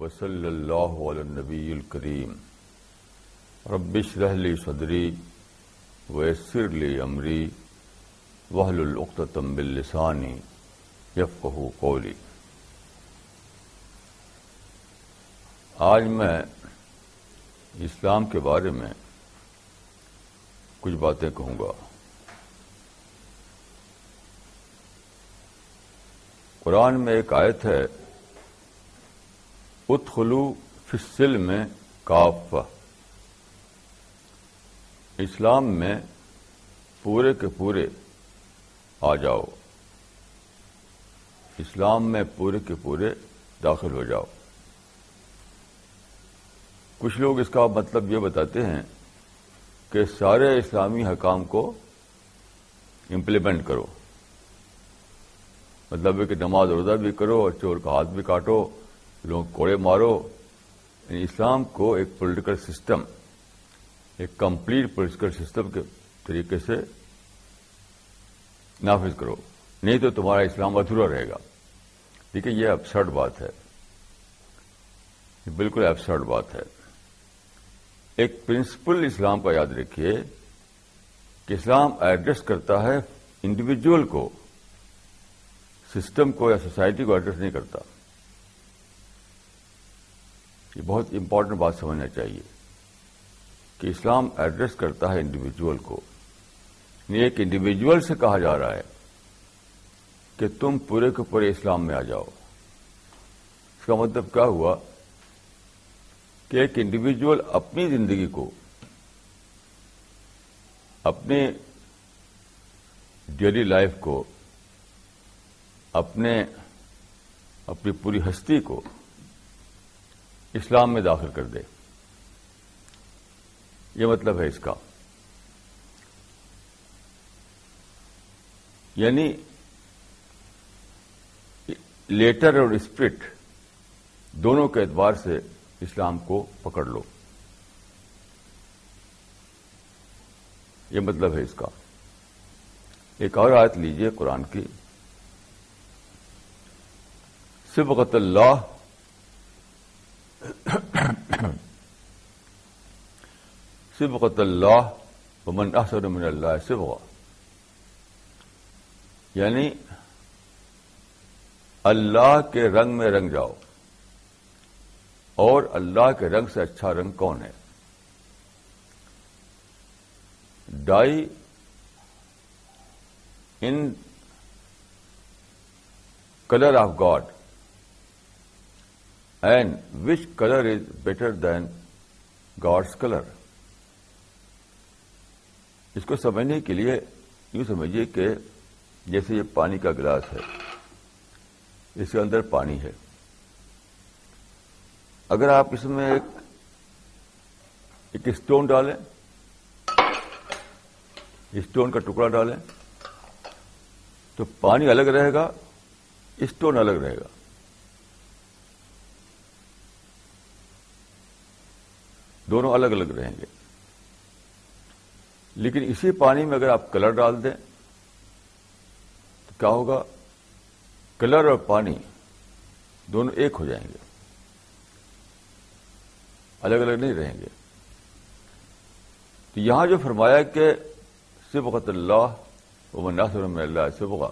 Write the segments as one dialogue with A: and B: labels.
A: وصلی اللہ علی النبی الکریم. ربش رحلی صدری ویسر لی امری وحل العقتم باللسانی یفقہ قولی. آج میں اسلام کے بارے میں کچھ باتیں کہوں گا. قرآن میں ایک آیت ہے اتخلو فصل میں کاف اسلام میں پورے کے پورے آ جاؤ۔ اسلام میں پورے کے پورے داخل ہو جاؤ۔ کچھ لوگ اس کا مطلب یہ بتاتے ہیں کہ سارے اسلامی حکام کو امپلیمنٹ کرو۔ مطلب ہے کہ نماز روزہ بھی کرو اور چور کا ہاتھ بھی کاٹو۔ لوگ کوڑے مارو۔ یعنی اسلام کو ایک پولیٹیکل سسٹم ایک کمپلیٹ پولیٹیکل سسٹم کے طریقے سے نافذ کرو۔ نہیں تو تمہارا اسلام ادھورا رہے گا۔ دیکھیے، یہ ابسرڈ بات ہے۔ یہ بالکل ابسرڈ بات ہے۔ ایک پرنسپل اسلام کا یاد رکھیے کہ اسلام ایڈریس کرتا ہے انڈیویجل کو سسٹم کو یا سوسائٹی کو ایڈریس نہیں کرتا۔ یہ بہت امپورٹنٹ بات سمجھنا چاہیے کہ اسلام ایڈریس کرتا ہے انڈیویجل کو۔ یعنی ایک انڈیویجل سے کہا جا رہا ہے کہ تم پورے کے پورے اسلام میں آ جاؤ۔ اس کا مطلب کیا ہوا؟ کہ ایک انڈیویجل اپنی زندگی کو اپنے ڈیلی لائف کو، اپنے، اپنی پوری ہستی کو اسلام میں داخل کر دے۔ یہ مطلب ہے اس کا۔ یعنی لیٹر اور اسپرٹ دونوں کے اعتبار سے اسلام کو پکڑ لو۔ یہ مطلب ہے اس کا۔ ایک اور آیت لیجیے قرآن کی۔ سبقت اللہ سبقت اللہ ومن احسن من اللہ سبغ یعنی اللہ کے رنگ میں رنگ جاؤ اور اللہ کے رنگ سے اچھا رنگ کون ہے؟ Dye in colour of God and which colour is better than God's colour اس کو سمجھنے کے لیے یوں سمجھیے کہ جیسے یہ پانی کا گلاس ہے اس کے اندر پانی ہے اگر آپ اس میں ایک ایک اسٹون ڈالیں اسٹون کا ٹکڑا ڈالیں تو پانی الگ رہے گا اسٹون الگ رہے گا دونوں الگ الگ رہیں گے۔ لیکن اسی پانی میں اگر آپ کلر ڈال دیں، تو کیا ہوگا؟ کلر اور پانی دونوں ایک ہو جائیں گے۔ الگ الگ نہیں رہیں گے۔ تو یہاں جو فرمایا کہ سبقت اللہ وہ ناصر میں اللہ سبقا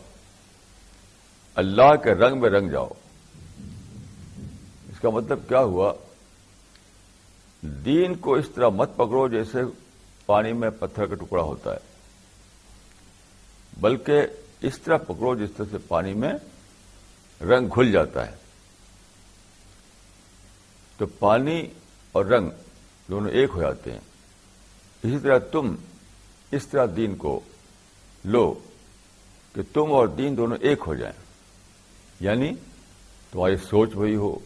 A: اللہ کے رنگ میں رنگ جاؤ۔ اس کا مطلب کیا ہوا؟ دین کو اس طرح مت پکڑو جیسے پانی میں پتھر کا ٹکڑا ہوتا ہے۔ بلکہ اس طرح پکڑو جس طرح سے پانی میں رنگ کھل جاتا ہے۔ تو پانی اور رنگ دونوں ایک ہو جاتے ہیں۔ اسی طرح تم اس طرح دین کو لو کہ تم اور دین دونوں ایک ہو جائیں۔ یعنی تمہاری سوچ وہی ہو،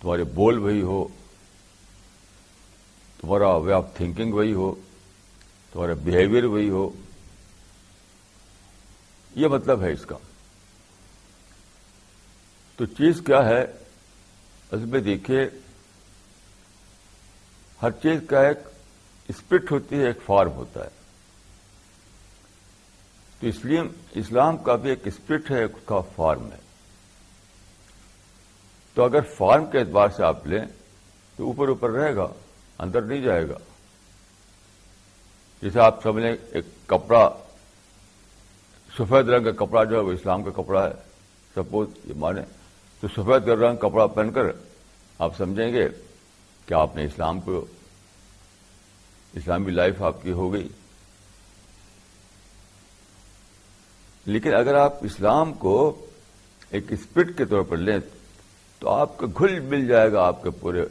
A: تمہارے بول وہی ہو تمہارا وے آف تھنکنگ وہی ہو، تمہارا بہیویئر وہی ہو۔ یہ مطلب ہے اس کا۔ تو چیز کیا ہے؟ اس میں دیکھیے، ہر چیز کا ایک اسپرٹ ہوتی ہے، ایک فارم ہوتا ہے۔ تو اس لیے اسلام کا بھی ایک اسپرٹ ہے اس کا فارم ہے۔ تو اگر فارم کے اعتبار سے آپ لیں، تو اوپر اوپر رہے گا۔ اندر نہیں جائے گا۔ جیسے آپ سمجھیں ایک کپڑا، سفید رنگ کا کپڑا جو ہے، وہ اسلام کا کپڑا ہے۔ سپوز یہ مانے، تو سفید رنگ کپڑا پہن کر آپ سمجھیں گے کہ آپ نے اسلام کو، اسلامی لائف آپ کی ہو گئی لیکن اگر آپ اسلام کو ایک اسپرٹ کے طور پر لیں، تو آپ کو گھل مل جائے گا آپ کے پورے،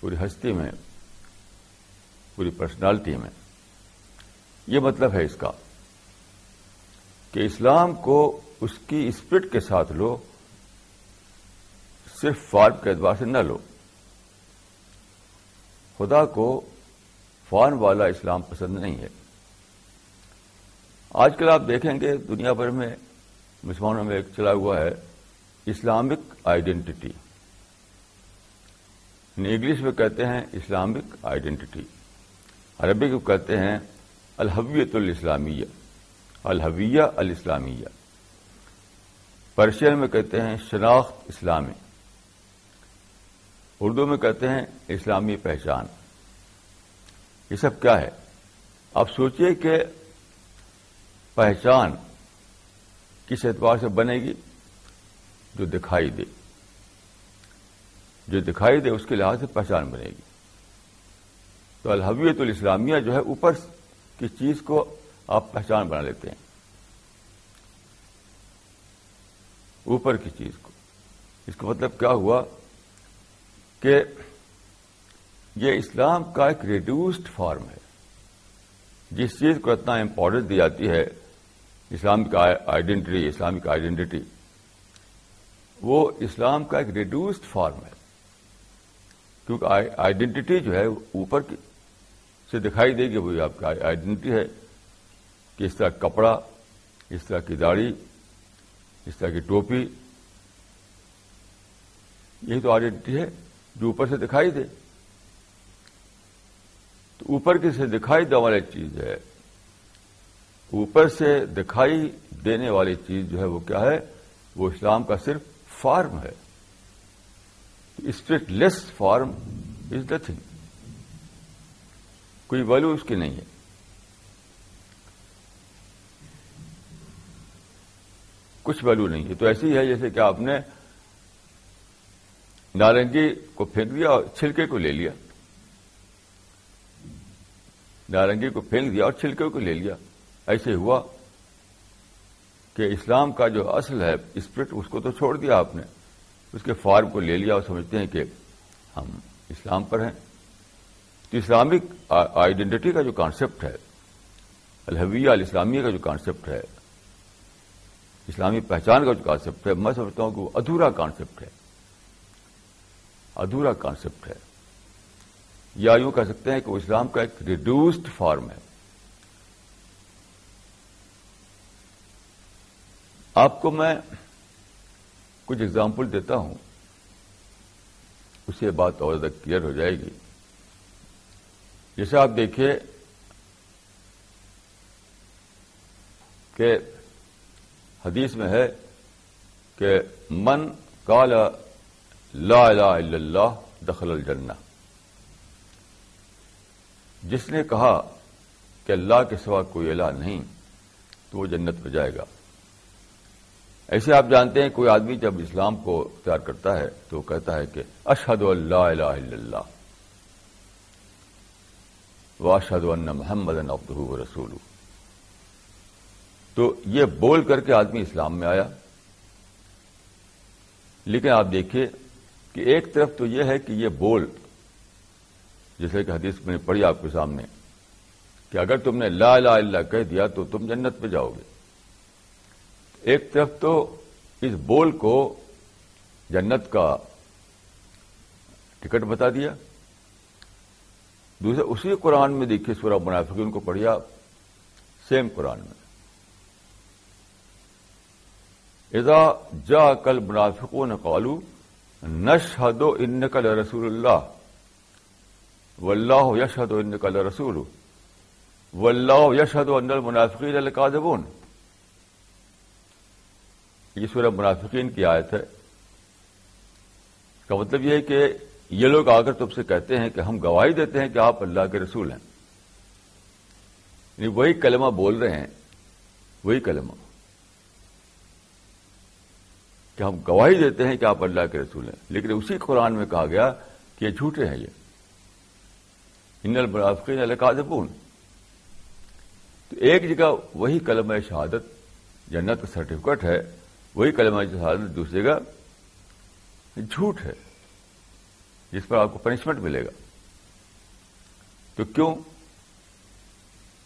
A: پوری ہستی میں۔ پوری پرسنالٹی میں۔ یہ مطلب ہے اس کا کہ اسلام کو اس کی اسپرٹ کے ساتھ لو، صرف فارم کے اعتبار سے نہ لو۔ خدا کو فارم والا اسلام پسند نہیں ہے۔ آج کل آپ دیکھیں گے دنیا بھر میں مسلمانوں میں ایک چلا ہوا ہے اسلامک آئیڈینٹی انگلش میں کہتے ہیں اسلامک آئیڈینٹی عربی کو کہتے ہیں الحویت الاسلامیہ، الحویہ الاسلامیہ۔ پرشین میں کہتے ہیں شناخت اسلامی۔ اردو میں کہتے ہیں اسلامی پہچان۔ یہ سب کیا ہے؟ آپ سوچئے کہ پہچان کس اعتبار سے بنے گی؟ جو دکھائی دے۔ جو دکھائی دے اس کے لحاظ سے پہچان بنے گی۔ تو الحویت الاسلامیہ جو ہے اوپر کی چیز کو آپ پہچان بنا لیتے ہیں۔ اوپر کی چیز کو۔ اس کا مطلب کیا ہوا کہ یہ اسلام کا ایک ریڈیوسڈ فارم ہے۔ جس چیز کو اتنا امپورٹنس دی جاتی ہے، اسلامک آئیڈینٹی اسلامک آئیڈینٹی وہ اسلام کا ایک ریڈیوسڈ فارم ہے۔ کیونکہ آئیڈینٹی جو ہے اوپر کی سے دکھائی دے گی وہی آپ کی آئیڈینٹی ہے، کہ اس طرح کپڑا، اس طرح کی داڑھی، اس طرح کی ٹوپی، یہی تو آئیڈینٹی ہے جو اوپر سے دکھائی دے۔ تو اوپر کی سے دکھائی دینے والی چیز ہے۔ اوپر سے دکھائی دینے والی چیز جو ہے وہ کیا ہے؟ وہ اسلام کا صرف فارم ہے۔ Straight less form is the thing کوئی ویلو اس کی نہیں ہے۔ کچھ ویلو نہیں ہے۔ تو ایسی ہے جیسے کہ آپ نے نارنگی کو پھینک دیا اور چھلکے کو لے لیا۔ نارنگی کو پھینک دیا اور چھلکے کو لے لیا۔ ایسے ہوا کہ اسلام کا جو اصل ہے، اسپرٹ، اس کو تو چھوڑ دیا آپ نے۔ اس کے فارم کو لے لیا اور سمجھتے ہیں کہ ہم اسلام پر ہیں۔ تو اسلامک آئیڈینٹی کا جو کانسیپٹ ہے، الحویہ الاسلامیہ کا جو کانسیپٹ ہے، اسلامی پہچان کا جو کانسیپٹ ہے، میں سمجھتا ہوں کہ وہ ادھورا کانسیپٹ ہے۔ ادھورا کانسیپٹ ہے۔ یا یوں کہہ سکتے ہیں کہ وہ اسلام کا ایک ریڈیوسڈ فارم ہے۔ آپ کو میں کچھ ایگزامپل دیتا ہوں۔ اس سے بات اور زیادہ کلیئر ہو جائے گی۔ جیسے آپ دیکھیے کہ حدیث میں ہے کہ من کال لا الہ الا اللہ دخل الجنہ۔ جس نے کہا کہ اللہ کے سوا کوئی الہ نہیں، تو وہ جنت میں جائے گا۔ ایسے آپ جانتے ہیں، کوئی آدمی جب اسلام کو اختیار کرتا ہے تو وہ کہتا ہے کہ اشد اللہ الہ الا اللہ۔ واشد ان محمد ابدہ رسول تو یہ بول کر کے آدمی اسلام میں آیا۔ لیکن آپ دیکھیے کہ ایک طرف تو یہ ہے کہ یہ بول، جیسے کہ حدیث میں نے پڑھی آپ کے سامنے، کہ اگر تم نے لا الہ اللہ کہہ دیا تو تم جنت پہ جاؤ گے۔ ایک طرف تو اس بول کو جنت کا ٹکٹ بتا دیا۔ دوسرے، اسی قرآن میں دیکھیے سورہ منافقین کو پڑھیا سیم قرآن میں۔ اذا جا کل منافقون قالو نشہد ان کل رسول اللہ۔ واللہ یشہد ان کل رسول واللہ یشہد ان المنافقین القاذبون یہ سورہ منافقین کی آیت ہے۔ کا مطلب یہ ہے کہ یہ لوگ آ کر تم سے کہتے ہیں کہ ہم گواہی دیتے ہیں کہ آپ اللہ کے رسول ہیں۔ یعنی وہی کلمہ بول رہے ہیں، وہی کلمہ۔ کہ ہم گواہی دیتے ہیں کہ آپ اللہ کے رسول ہیں۔ لیکن اسی قرآن میں کہا گیا کہ یہ جھوٹے ہیں یہ۔ ان المنافقین القاذبون تو ایک جگہ وہی کلمہ شہادت، جنت کا سرٹیفکیٹ ہے، وہی کلمہ شہادت، دوسری جگہ جھوٹ ہے۔ جس پر آپ کو پنشمنٹ ملے گا۔ تو کیوں؟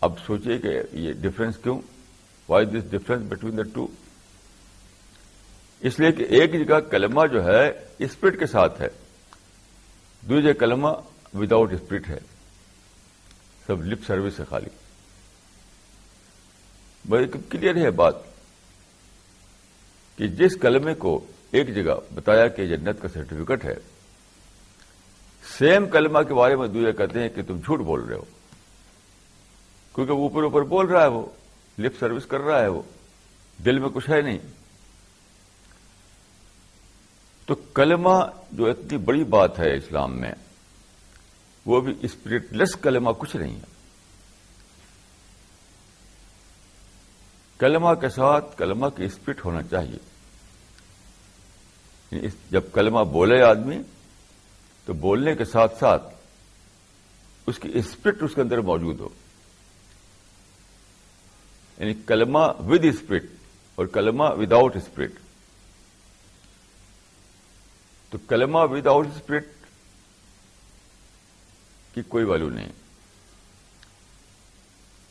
A: اب سوچیے کہ یہ ڈفرینس کیوں؟ Why this difference between the two اس لیے کہ ایک جگہ کلمہ جو ہے اسپرٹ کے ساتھ ہے۔ دوسرے کلمہ وداؤٹ اسپرٹ ہے۔ سب لپ سروس ہے خالی۔ بڑی کلیئر ہے بات کہ جس کلمے کو ایک جگہ بتایا کہ جنت کا سرٹیفکیٹ ہے سیم کلمہ کے بارے میں دوسرے کہتے ہیں کہ تم جھوٹ بول رہے ہو۔ کیونکہ وہ اوپر اوپر بول رہا ہے وہ، لپ سروس کر رہا ہے وہ، دل میں کچھ ہے نہیں۔ تو کلمہ جو اتنی بڑی بات ہے اسلام میں، وہ بھی اسپرٹ لیس کلمہ کچھ نہیں ہے۔ کلمہ کے ساتھ کلمہ کی اسپرٹ ہونا چاہیے۔ یعنی جب کلمہ بولے آدمی تو بولنے کے ساتھ ساتھ اس کی اسپرٹ اس کے اندر موجود ہو۔ یعنی کلمہ ود اسپرٹ اور کلمہ وداؤٹ اسپرٹ تو کلمہ ود آؤٹ اسپرٹ کی کوئی ویلو نہیں۔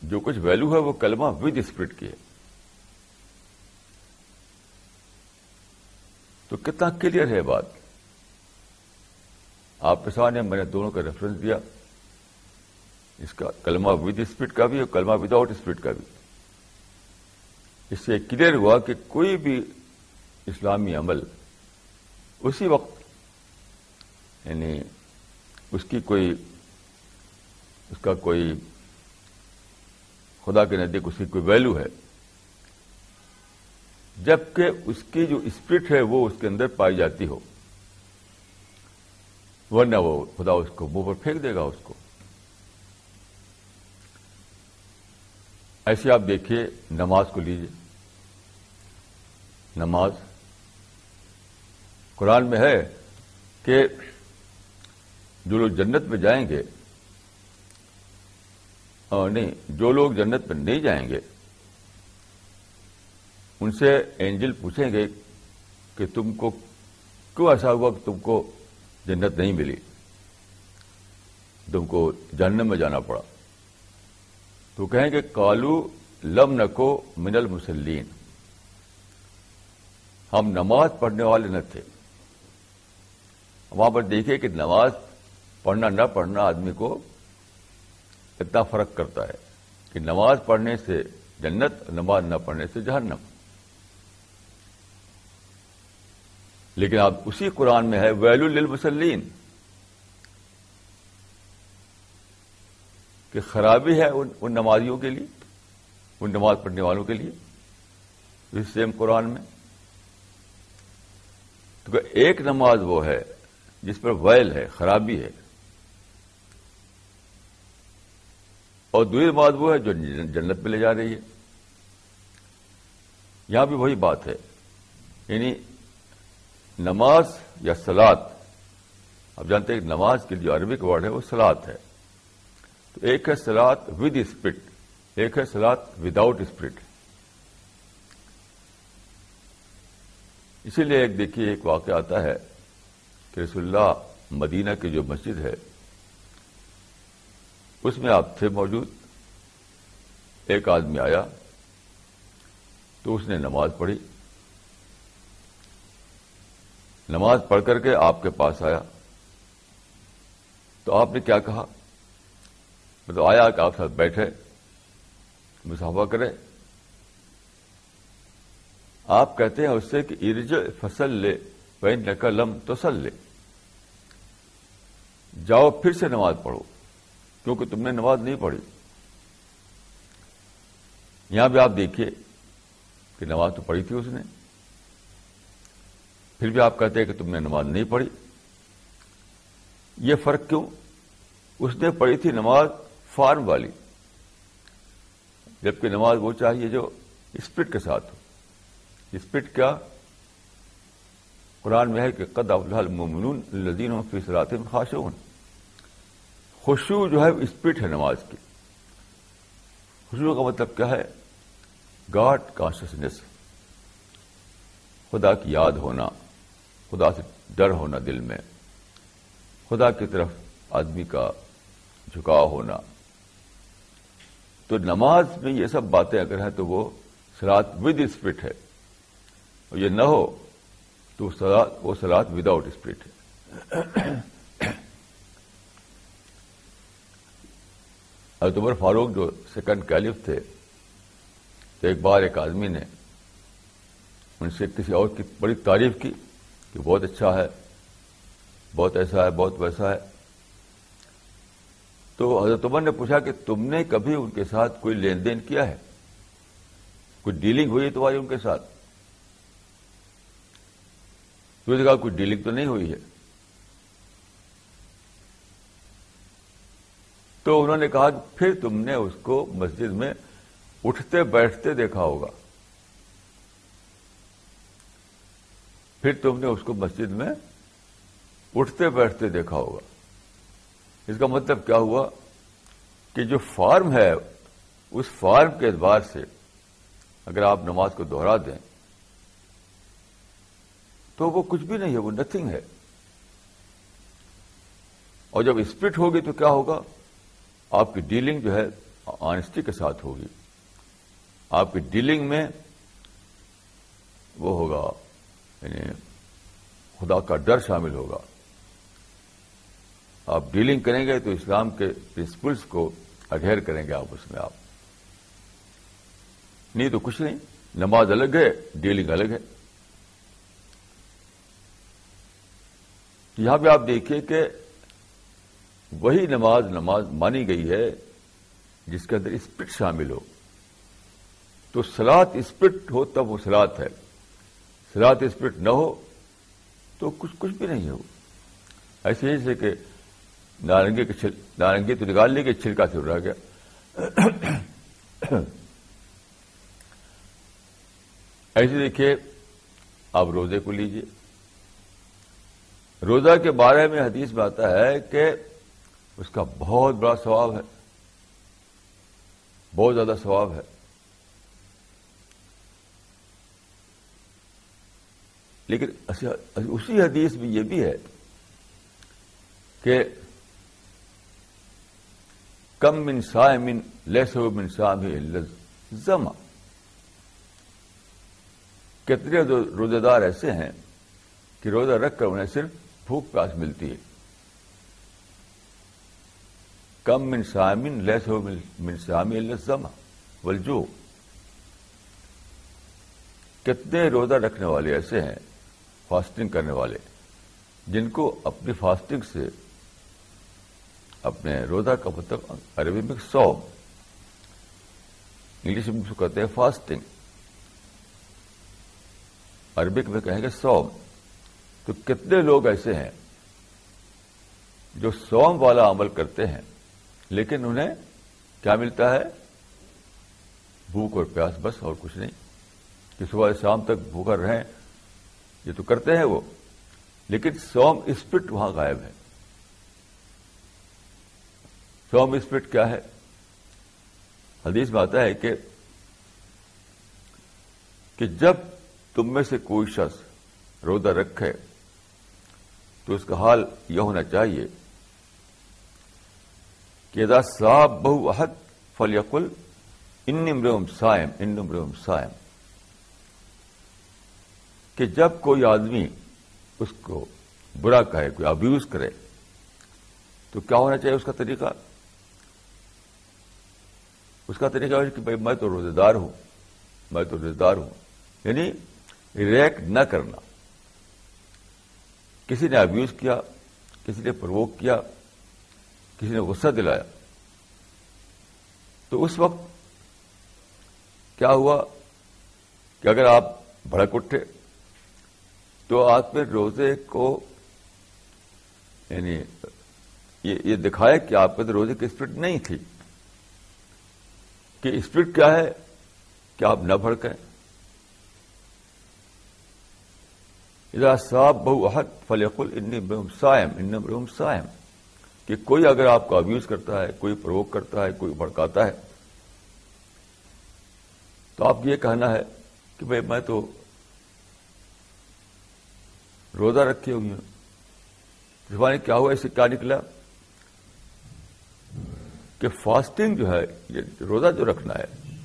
A: جو کچھ ویلو ہے وہ کلمہ ود اسپرٹ کی ہے۔ تو کتنا کلیئر ہے بات؟ آپ کے سامنے میں نے دونوں کا ریفرنس دیا۔ اس کا کلمہ ود اسپرٹ کا بھی اور کلمہ وداؤٹ اسپرٹ کا بھی۔ اس سے کلیئر ہوا کہ کوئی بھی اسلامی عمل اسی وقت یعنی اس کی کوئی اس کا کوئی خدا کے نزدیک اس کی کوئی ویلو ہے۔ جبکہ اس کی جو اسپرٹ ہے وہ اس کے اندر پائی جاتی ہو۔ ورنہ وہ خدا اس کو منہ پر پھینک دے گا اس کو ایسے آپ دیکھیے نماز کو لیجیے نماز قرآن میں ہے کہ جو لوگ جنت میں جائیں گے اور نہیں جو لوگ جنت میں نہیں جائیں گے ان سے اینجل پوچھیں گے کہ تم کو کیوں ایسا ہوا کہ تم کو جنت نہیں ملی۔ تم کو جہنم میں جانا پڑا۔ تو کہیں گے کالو لم نکو من المسلین ہم نماز پڑھنے والے نہ تھے۔ وہاں پر دیکھے کہ نماز پڑھنا نہ پڑھنا آدمی کو اتنا فرق کرتا ہے کہ نماز پڑھنے سے جنت، نماز نہ پڑھنے سے جہنم۔ لیکن آپ اسی قرآن میں ہے، ویلو للمسلین۔ کہ خرابی ہے ان ان نمازیوں کے لیے، ان نماز پڑھنے والوں کے لیے اس سیم قرآن میں۔ تو ایک نماز وہ ہے جس پر ویل ہے، خرابی ہے۔ اور دوسری نماز وہ ہے جو جنت پہ لے جا رہی ہے۔ یہاں بھی وہی بات ہے۔ یعنی نماز یا سلاد آپ جانتے ہیں کہ نماز کے جو عربک ورڈ ہے وہ سلاد ہے۔ تو ایک ہے سلاد ود اسپرٹ ایک ہے سلاد وداؤٹ اسپرٹ اسی لیے ایک دیکھیے، ایک واقعہ آتا ہے کہ رسول اللہ مدینہ کی جو مسجد ہے، اس میں آپ تھے موجود۔ ایک آدمی آیا تو اس نے نماز پڑھی۔ نماز پڑھ کر کے آپ کے پاس آیا۔ تو آپ نے کیا کہا؟ مطلب آیا کہ آپ ساتھ بیٹھے مسافہ کرے آپ کہتے ہیں اس سے کہ ارج فصل لے پین نقل لم تسل لے جاؤ پھر سے نماز پڑھو، کیونکہ تم نے نماز نہیں پڑھی۔ یہاں بھی آپ دیکھیے کہ نماز تو پڑھی تھی اس نے۔ پھر بھی آپ کہتے ہیں کہ تم نے نماز نہیں پڑھی۔ یہ فرق کیوں؟ اس نے پڑھی تھی نماز فارم والی، جبکہ نماز وہ چاہیے جو اسپرٹ کے ساتھ ہو۔ اسپرٹ کیا؟ قرآن میں ہے کہ قد المومنون الذین فی صلاتهم خاشعون۔ خوشو جو ہے اسپرٹ ہے نماز کی۔ خوشبو کا مطلب کیا ہے؟ God consciousness. خدا کی یاد ہونا۔ خدا سے ڈر ہونا دل میں، خدا کی طرف آدمی کا جھکاؤ ہونا۔ تو نماز میں یہ سب باتیں اگر ہیں تو وہ سلاد ود اسپرٹ ہے۔ اور یہ نہ ہو تو وہ سلاد وداؤٹ اسپرٹ ہے۔ عمر فاروق جو سیکنڈ کیلف تھے، تو ایک بار ایک آدمی نے ان سے کسی اور کی بڑی تعریف کی۔ کہ بہت اچھا ہے، بہت ایسا ہے، بہت ویسا ہے۔ تو حضرت عمر نے پوچھا کہ تم نے کبھی ان کے ساتھ کوئی لین دین کیا ہے؟ کوئی ڈیلنگ ہوئی ہے تمہاری ان کے ساتھ؟ تو کہا کوئی ڈیلنگ تو نہیں ہوئی ہے۔ تو انہوں نے کہا کہ پھر تم نے اس کو مسجد میں اٹھتے بیٹھتے دیکھا ہوگا۔ پھر تم نے اس کو مسجد میں اٹھتے بیٹھتے دیکھا ہوگا۔ اس کا مطلب کیا ہوا؟ کہ جو فارم ہے، اس فارم کے اعتبار سے اگر آپ نماز کو دوہرا دیں، تو وہ کچھ بھی نہیں ہے، وہ نتھنگ ہے۔ اور جب اسپرٹ ہوگی تو کیا ہوگا؟ آپ کی ڈیلنگ جو ہے آنےسٹی کے ساتھ ہوگی۔ آپ کی ڈیلنگ میں وہ ہوگا۔ یعنی خدا کا ڈر شامل ہوگا۔ آپ ڈیلنگ کریں گے تو اسلام کے پرنسپلس کو اڈھیر کریں گے آپ اس میں آپ۔ نہیں تو کچھ نہیں، نماز الگ ہے، ڈیلنگ الگ ہے۔ یہاں پہ آپ دیکھیے کہ وہی نماز نماز مانی گئی ہے جس کے اندر اسپرٹ شامل ہو۔ تو سلاد اسپرٹ ہو تب وہ سلاد ہے۔ سلاد اسپرٹ نہ ہو تو کچھ کچھ بھی نہیں ہو۔ ایسے ہی جیسے کہ نارنگی کے نارنگی تو نکال لی کہ چھلکا سے رہ گیا۔ ایسے دیکھیے، آپ روزے کو لیجیے روزہ کے بارے میں حدیث میں آتا ہے کہ اس کا بہت بڑا ثواب ہے۔ بہت زیادہ ثواب ہے۔ لیکن اچھا، اچھا، اسی حدیث میں یہ بھی ہے کہ کم من من لیس ہو من زما کتنے روزے دار ایسے ہیں کہ روزہ رکھ کر انہیں صرف بھوک پیاس ملتی ہے۔ کم من سامن لیس ہو من سامی الزما ولجو کتنے روزہ رکھنے والے ایسے ہیں فاسٹنگ کرنے والے، جن کو اپنی فاسٹنگ سے اپنے روزہ کا مطلب عربی میں سو انگلش میں کہتے ہیں فاسٹنگ۔ عربک میں کہیں گے سوم تو کتنے لوگ ایسے ہیں جو سوم والا عمل کرتے ہیں، لیکن انہیں کیا ملتا ہے؟ بھوک اور پیاس، بس اور کچھ نہیں۔ کہ صبح شام تک بھوکا رہیں یہ تو کرتے ہیں وہ۔ لیکن سوم اسپرٹ وہاں غائب ہے۔ سوم اسپرٹ کیا ہے؟ حدیث میں آتا ہے کہ کہ جب تم میں سے کوئی شخص روزہ رکھے تو اس کا حال یہ ہونا چاہیے کہ ادا صاحب بہو عہد فل یقل ان سائم ان سائم کہ جب کوئی آدمی اس کو برا کہے، کوئی ابیوز کرے، تو کیا ہونا چاہیے اس کا طریقہ؟ اس کا طریقہ کہ بھائی میں تو روزے دار ہوں، میں تو روزے دار ہوں یعنی ریئیکٹ نہ کرنا۔ کسی نے ابیوز کیا، کسی نے پروک کیا، کسی نے غصہ دلایا۔ تو اس وقت کیا ہوا کہ اگر آپ بھڑک اٹھے تو آپ میں روزے کو یعنی یہ دکھائے کہ آپ کے اندر روزے کی اسپرٹ نہیں تھی۔ کہ اسپرٹ کیا ہے؟ کہ آپ نہ بھڑکیں۔ اذا صاحب بہو احد فلیقل ان سائم ان برہم سائم کہ کوئی اگر آپ کو ابیوز کرتا ہے، کوئی پروک کرتا ہے، کوئی بھڑکاتا ہے، تو آپ یہ کہنا ہے کہ بھائی میں تو روزہ رکھے ہوئی ہوں زبانی کیا ہوا اس سے کیا نکلا؟ کہ فاسٹنگ جو ہے، یہ روزہ جو رکھنا ہے،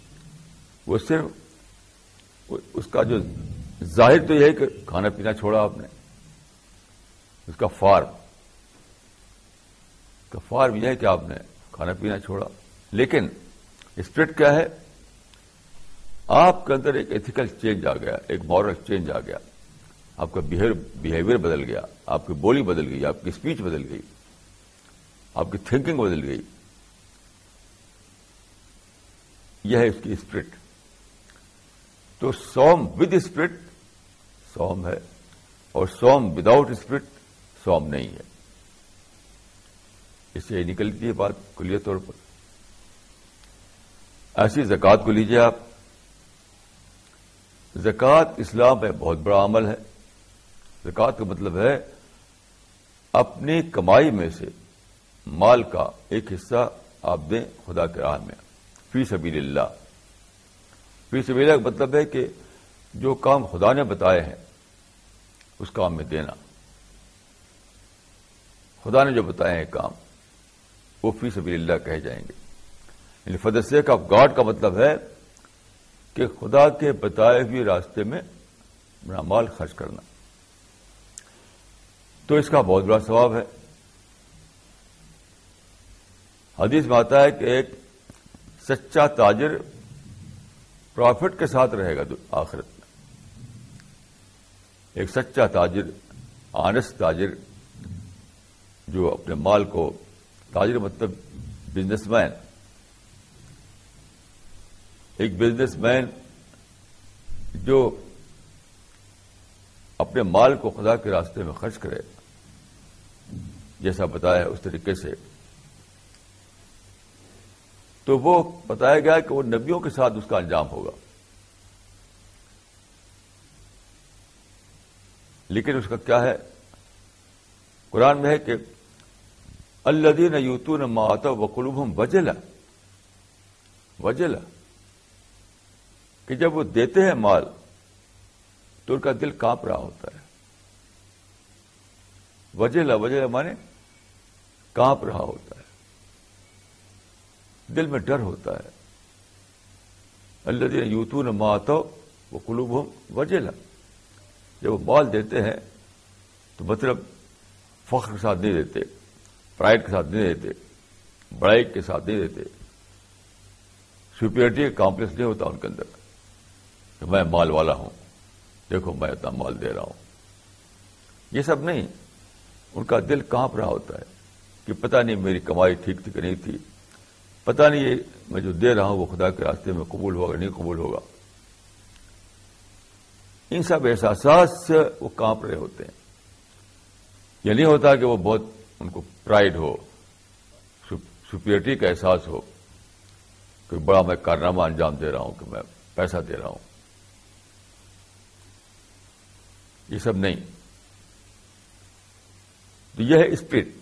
A: وہ صرف اس کا جو ظاہر تو یہ ہے کہ کھانا پینا چھوڑا آپ نے۔ اس کا فارم کا فارم یہ ہے کہ آپ نے کھانا پینا چھوڑا۔ لیکن اسپرٹ کیا ہے؟ آپ کے اندر ایک ایتھیکل چینج آ گیا، ایک مورل چینج آ گیا۔ آپ کا بہیویئر بدل گیا، آپ کی بولی بدل گئی، آپ کی اسپیچ بدل گئی، آپ کی تھنکنگ بدل گئی. یہ ہے اس کی اسپرٹ تو سوم ود اسپرٹ سوم ہے، اور سوم وداؤٹ اسپرٹ سوم نہیں ہے. اس سے نکلتی ہے بات کلیہ طور پر. ایسی زکوٰۃ کو لیجیے آپ. زکوٰۃ اسلام میں بہت بڑا عمل ہے. زکوٰۃ کا مطلب ہے اپنی کمائی میں سے مال کا ایک حصہ آپ دیں خدا کے راہ میں۔ فی سبیل اللہ۔ فی سبیل اللہ کا مطلب ہے کہ جو کام خدا نے بتائے ہیں، اس کام میں دینا۔ خدا نے جو بتائے ہیں کام، وہ فی سبیل اللہ کہے جائیں گے۔ یعنی فدسیک آف گاڈ کا مطلب ہے کہ خدا کے بتائے ہوئے راستے میں اپنا مال خرچ کرنا۔ تو اس کا بہت بڑا ثواب ہے۔ حدیث میں آتا ہے کہ ایک سچا تاجر پروفٹ کے ساتھ رہے گا آخرت میں۔ ایک سچا تاجر آنس تاجر، جو اپنے مال کو تاجر مطلب بزنس مین ایک بزنس مین جو اپنے مال کو خدا کے راستے میں خرچ کرے۔ جیسا بتایا اس طریقے سے۔ تو وہ بتایا گیا کہ وہ نبیوں کے ساتھ اس کا انجام ہوگا۔ لیکن اس کا کیا ہے؟ قرآن میں ہے کہ الدین یوتون ماتا وقلوب وجلا وجلا کہ جب وہ دیتے ہیں مال، تو ان کا دل کانپ رہا ہوتا ہے۔ وجلا وجلا مانے کانپ رہا ہوتا ہے۔ دل میں ڈر ہوتا ہے۔ اللہ دین یوتون ماتو وہ قلوب وجلا۔ جب وہ مال دیتے ہیں تو مطلب فخر کے ساتھ نہیں دیتے، پرائڈ کے ساتھ نہیں دیتے، بڑائی کے ساتھ نہیں دیتے۔ سپیورٹی کا کمپلیکس نہیں ہوتا ان کے اندر کہ میں مال والا ہوں، دیکھو میں اتنا مال دے رہا ہوں۔ یہ سب نہیں، ان کا دل کانپ رہا ہوتا ہے۔ کہ پتہ نہیں میری کمائی ٹھیک تھی کہ نہیں تھی۔ پتہ نہیں یہ میں جو دے رہا ہوں وہ خدا کے راستے میں قبول ہوگا نہیں قبول ہوگا۔ ان سب احساسات سے وہ کانپ رہے ہوتے ہیں۔ یہ نہیں ہوتا کہ وہ بہت ان کو پرائڈ ہو سپیورٹی کا احساس ہو کہ بڑا میں کارنامہ انجام دے رہا ہوں، کہ میں پیسہ دے رہا ہوں۔ یہ سب نہیں۔ تو یہ ہے اسپرٹ۔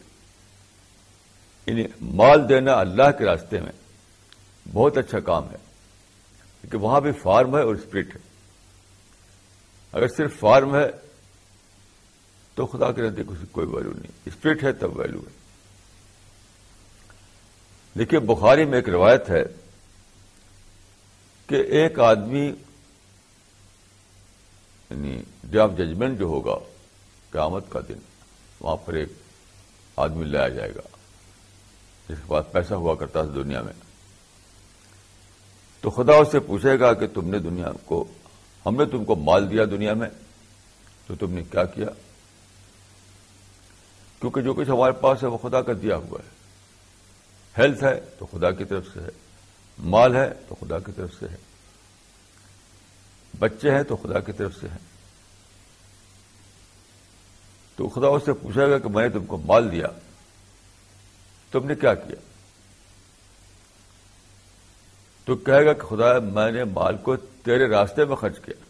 A: یعنی مال دینا اللہ کے راستے میں بہت اچھا کام ہے، کیونکہ وہاں بھی فارم ہے اور اسپرٹ ہے۔ اگر صرف فارم ہے تو خدا کے رہتے کوئی ویلو نہیں۔ اسپرٹ ہے تب ویلو ہے۔ دیکھیے، بخاری میں ایک روایت ہے کہ ایک آدمی یعنی ڈے آف ججمنٹ جو ہوگا قیامت کا دن، وہاں پر ایک آدمی لایا جائے گا۔ جس کے پاس پیسہ ہوا کرتا تھا دنیا میں۔ تو خدا اس سے پوچھے گا کہ تم نے دنیا کو، ہم نے تم کو مال دیا دنیا میں، تو تم نے کیا کیا؟ کیونکہ جو کچھ ہمارے پاس ہے وہ خدا کا دیا ہوا ہے۔ ہیلتھ ہے تو خدا کی طرف سے ہے، مال ہے تو خدا کی طرف سے ہے۔ بچے ہیں تو خدا کی طرف سے ہیں۔ تو خدا اس سے پوچھے گا کہ میں نے تم کو مال دیا۔ تم نے کیا کیا؟ تو کہے گا کہ خدا، میں نے مال کو تیرے راستے میں خرچ کیا۔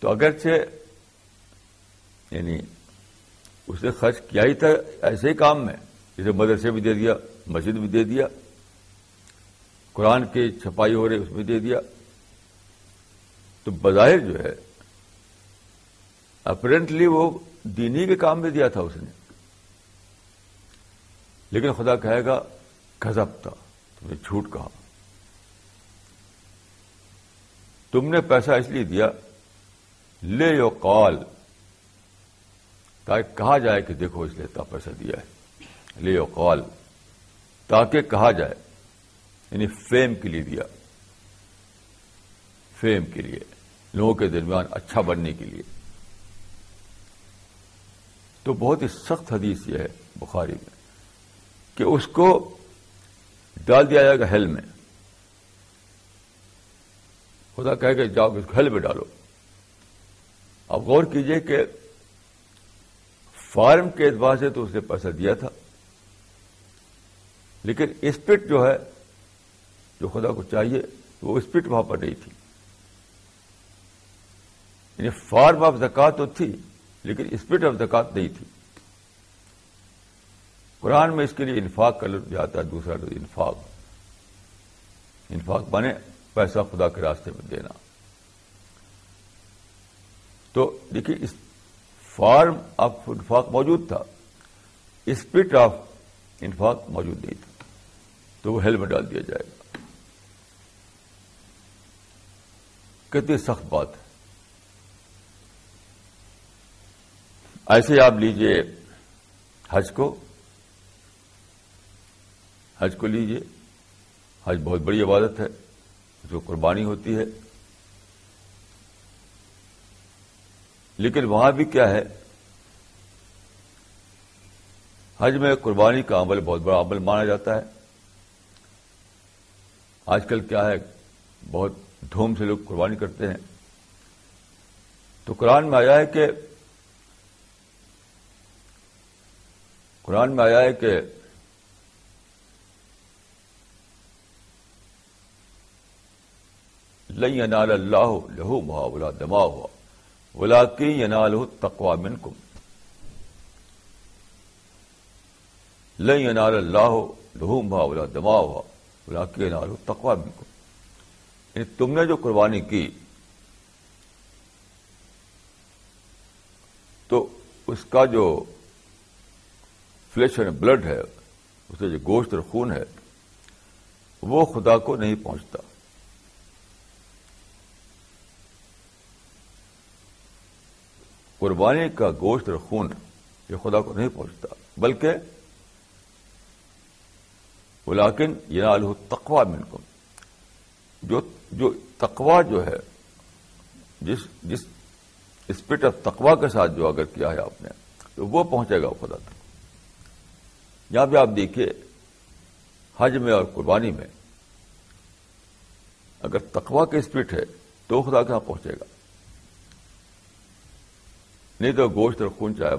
A: تو اگرچہ یعنی اس نے خرچ کیا ہی تھا ایسے ہی کام میں، جسے مدرسے بھی دے دیا، مسجد بھی دے دیا، قرآن کی چھپائی ہو رہی اس میں دے دیا۔ تو بظاہر جو ہے اپرنٹلی وہ دینی کے کام میں دیا تھا اس نے۔ لیکن خدا کہے گا گزب تھا، تم نے جھوٹ کہا۔ تم نے پیسہ اس لیے دیا، لے یو کال تاکہ کہا جائے کہ دیکھو اس لیے اتنا پیسہ دیا ہے۔ لے یو کال تاکہ کہا جائے یعنی فیم کے لیے دیا۔ فیم کے لیے، لوگوں کے درمیان اچھا بننے کے لیے۔ تو بہت ہی سخت حدیث یہ ہے بخاری میں کہ اس کو ڈال دیا جائے گا ہیل میں۔ خدا کہے کہ جاؤ اس کو ہیل میں ڈالو۔ اب غور کیجیے کہ فارم کے اعتبار سے تو اس نے پیسہ دیا تھا، لیکن اسپرٹ جو ہے، جو خدا کو چاہیے، وہ اسپرٹ وہاں پر نہیں تھی۔ یعنی فارم آف زکات تو تھی لیکن اسپرٹ آف زکات نہیں تھی۔ قرآن میں اس کے لیے انفاق کر جاتا ہے، دوسرا تو انفاق۔ انفاق بنے پیسہ خدا کے راستے میں دینا۔ تو دیکھیے، اس فارم آف انفاق موجود تھا۔ اسپرٹ آف انفاق موجود نہیں تھا۔ تو وہ ہیل میں ڈال دیا جائے گا۔ کتنی سخت بات ہے۔ ایسے آپ لیجیے حج کو۔ حج کو لیجیے۔ حج بہت بڑی عبادت ہے۔ جو قربانی ہوتی ہے۔ لیکن وہاں بھی کیا ہے؟ حج میں قربانی کا عمل بہت بڑا عمل مانا جاتا ہے۔ آج کل کیا ہے؟ بہت دھوم سے لوگ قربانی کرتے ہیں۔ تو قرآن میں آیا ہے کہ قرآن میں آیا ہے کہ لئی انال اللہ لہو مہا دما ہوا بلا کی ینال تقوا من کم لئی انال اللہ لہو مہا دما ہوا بلا کی ینال تقوا من کم یعنی تم نے جو قربانی کی، تو اس کا جو فلیش اینڈ بلڈ ہے اس کا جو گوشت اور خون ہے، وہ خدا کو نہیں پہنچتا۔ قربانی کا گوشت اور خون یہ خدا کو نہیں پہنچتا، بلکہ ولاکن ینال تقوا من کو جو جو تقوا جو ہے، جس جس اسپرٹ آف تقوا کے ساتھ جو اگر کیا ہے آپ نے، تو وہ پہنچے گا خدا تک۔ یہاں پہ آپ دیکھیے، حج میں اور قربانی میں اگر تقوا کے اسپرٹ ہے تو خدا کہاں پہنچے گا۔ نہیں تو گوشت اور خون چاہے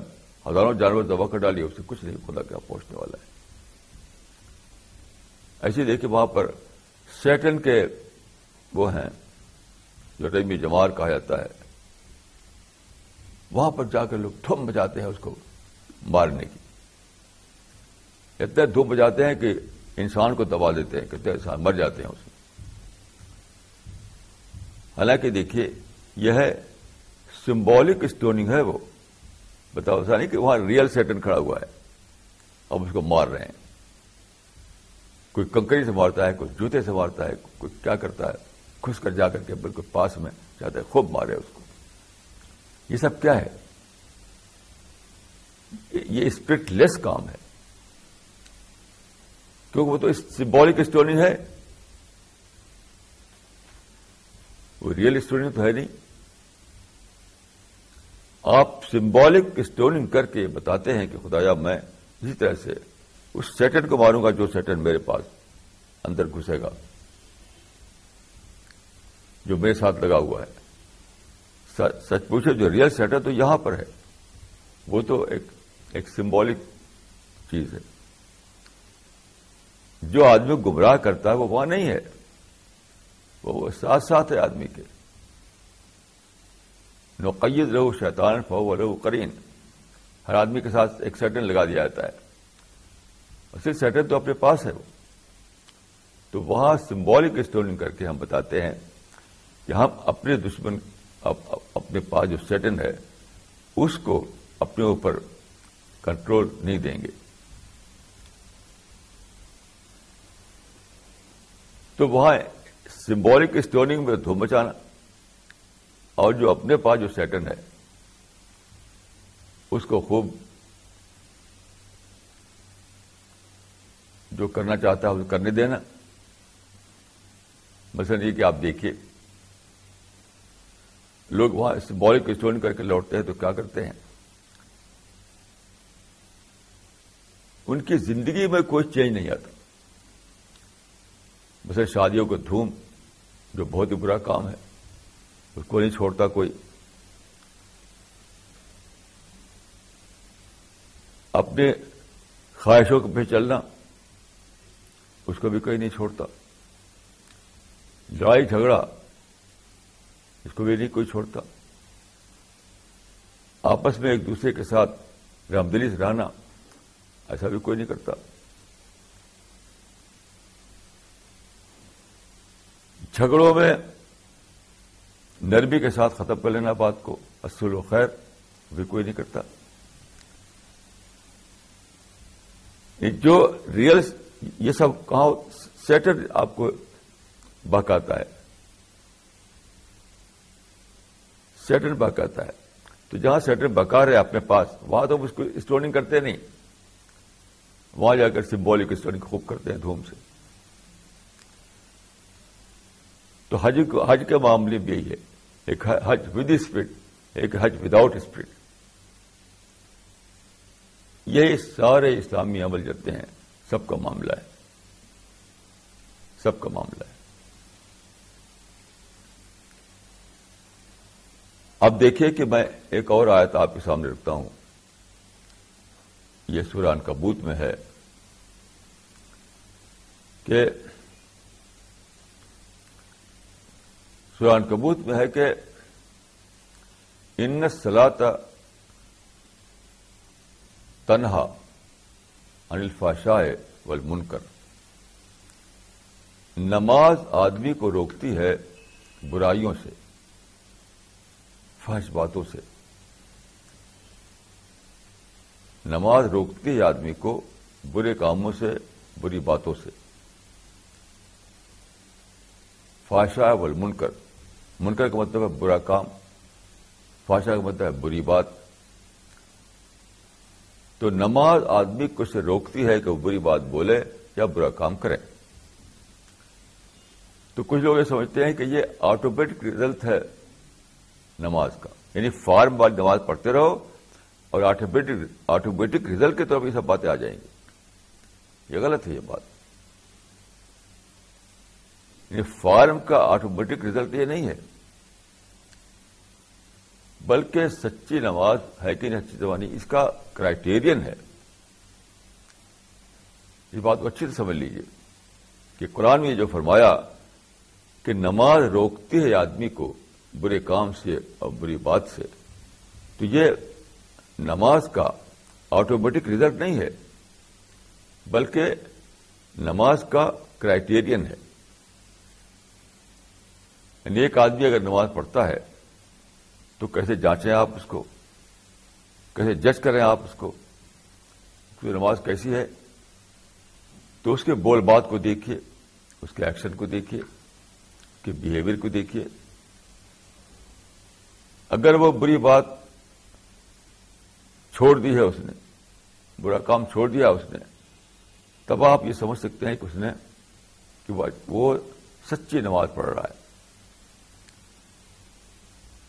A: ہزاروں جانور دبا کر ڈالیے، اس سے کچھ نہیں، خدا کیا ہاں پہنچنے والا ہے۔ ایسے دیکھیے وہاں پر سیٹن کے وہ ہیں جو ریمی جمار کہا جاتا ہے۔ وہاں پر جا کر لوگ دھوم بجاتے ہیں اس کو مارنے کی۔ اتنے دھوم بجاتے ہیں کہ انسان کو دبا دیتے ہیں کتنے انسان مر جاتے ہیں اس میں۔ حالانکہ دیکھیے، یہ ہے سمبولک اسٹوننگ ہے وہ۔ بتاؤ، ایسا نہیں کہ وہاں ریئل سیٹن کھڑا ہوا ہے، اب اس کو مار رہے ہیں۔ کوئی کنکری سے مارتا ہے، کوئی جوتے سے مارتا ہے، کوئی کیا کرتا ہے کھس کر جا کر کے بالکل پاس میں جاتا ہے، خوب مارے اس کو۔ یہ سب کیا ہے؟ یہ اسپرٹ لیس کام ہے۔ کیونکہ وہ تو سمبولک اسٹوننگ ہے۔ وہ ریئل اسٹوننگ تو ہے نہیں۔ آپ سمبولک اسٹوننگ کر کے بتاتے ہیں کہ خدایا میں اسی طرح سے اس سیٹن کو ماروں گا جو سیٹن میرے پاس اندر گھسے گا، جو میرے ساتھ لگا ہوا ہے۔ سچ پوچھے جو ریئل سیٹ ہے تو یہاں پر ہے۔ وہ تو ایک ایک سمبولک چیز ہے۔ جو آدمی گمراہ کرتا ہے وہ وہاں نہیں ہے۔ وہ ساتھ ساتھ ہے آدمی کے۔ نقید رہو شیطان فو رہو کرین ہر آدمی کے ساتھ ایک سیٹن لگا دیا جاتا ہے۔ صرف سیٹن تو اپنے پاس ہے وہ۔ تو وہاں سمبولک اسٹورنگ کر کے ہم بتاتے ہیں کہ ہم اپنے دشمن اپنے پاس جو سیٹن ہے، اس کو اپنے اوپر کنٹرول نہیں دیں گے۔ تو وہاں سمبولک اسٹوننگ میں دھوم مچانا۔ اور جو اپنے پاس جو سیٹن ہے، اس کو خوب جو کرنا چاہتا ہے اسے کرنے دینا۔ مثلا یہ کہ آپ دیکھیے، لوگ وہاں سمبولک اسٹوننگ کر کے لوٹتے ہیں تو کیا کرتے ہیں؟ ان کی زندگی میں کوئی چینج نہیں آتا۔ مثلا شادیوں کو دھوم، جو بہت ہی برا کام ہے، اس کو نہیں چھوڑتا کوئی۔ اپنے خواہشوں پہ چلنا، اس کو بھی کوئی نہیں چھوڑتا۔ لڑائی جھگڑا، اس کو بھی نہیں کوئی چھوڑتا۔ آپس میں ایک دوسرے کے ساتھ رامدلی سے رہنا، ایسا بھی کوئی نہیں کرتا۔ جھگڑوں میں نرمی کے ساتھ ختم کر لینا بات کو اصل و خیر بھی کوئی نہیں کرتا۔ جو ریئل یہ سب کہاں سیٹر آپ کو بہکاتا ہے۔ سیٹر بہکاتا ہے۔ تو جہاں سیٹر بکا رہے اپنے پاس، وہاں تو اس کو اسٹورنگ کرتے نہیں۔ وہاں جا کر سمبولک اسٹورنگ خوب کرتے ہیں دھوم سے۔ تو حج حج کے معاملے میں یہی ہے۔ ایک حج ود اسپرٹ ایک حج وداؤٹ اسپرٹ یہ سارے اسلامی عمل جاتے ہیں۔ سب کا معاملہ ہے۔ سب کا معاملہ ہے۔ اب دیکھیے کہ میں ایک اور آیت آپ کے سامنے رکھتا ہوں۔ یہ سوران کبوت میں ہے کہ سوران کبوت میں ہے کہ ان سلاط تنہا انلفا شاہ ول منکر نماز آدمی کو روکتی ہے برائیوں سے، فحش باتوں سے۔ نماز روکتی ہے آدمی کو برے کاموں سے، بری باتوں سے۔ فاشا ول منکر منکر کا مطلب ہے برا کام فاشا کا مطلب ہے بری بات۔ تو نماز آدمی کو سے روکتی ہے کہ وہ بری بات بولے یا برا کام کرے۔ تو کچھ لوگ یہ سمجھتے ہیں کہ یہ آٹومیٹک ریزلٹ ہے نماز کا۔ یعنی فارم والی نماز پڑھتے رہو اور آٹومیٹک آٹومیٹک ریزلٹ کی طرف یہ سب باتیں آ جائیں گی۔ یہ غلط ہے یہ بات۔ فارم کا آٹومیٹک ریزلٹ یہ نہیں ہے۔ بلکہ سچی نماز ہے کہ نہیں سچی زبانی، اس کا کرائٹیرین ہے۔ اس بات کو اچھی سے سمجھ لیجیے کہ قرآن میں جو فرمایا کہ نماز روکتی ہے آدمی کو برے کام سے اور بری بات سے، تو یہ نماز کا آٹومیٹک ریزلٹ نہیں ہے، بلکہ نماز کا کرائٹیرین ہے۔ یعنی ایک آدمی اگر نماز پڑھتا ہے تو کیسے جانچیں آپ اس کو؟ کیسے جج کریں آپ اس کو؟ نماز کیسی ہے؟ تو اس کے بول بات کو دیکھیے، اس کے ایکشن کو دیکھیے، اس کے بہیویئر کو دیکھیے۔ اگر وہ بری بات چھوڑ دی ہے اس نے، برا کام چھوڑ دیا اس نے، تب آپ یہ سمجھ سکتے ہیں کہ اس نے، کہ وہ سچی نماز پڑھ رہا ہے۔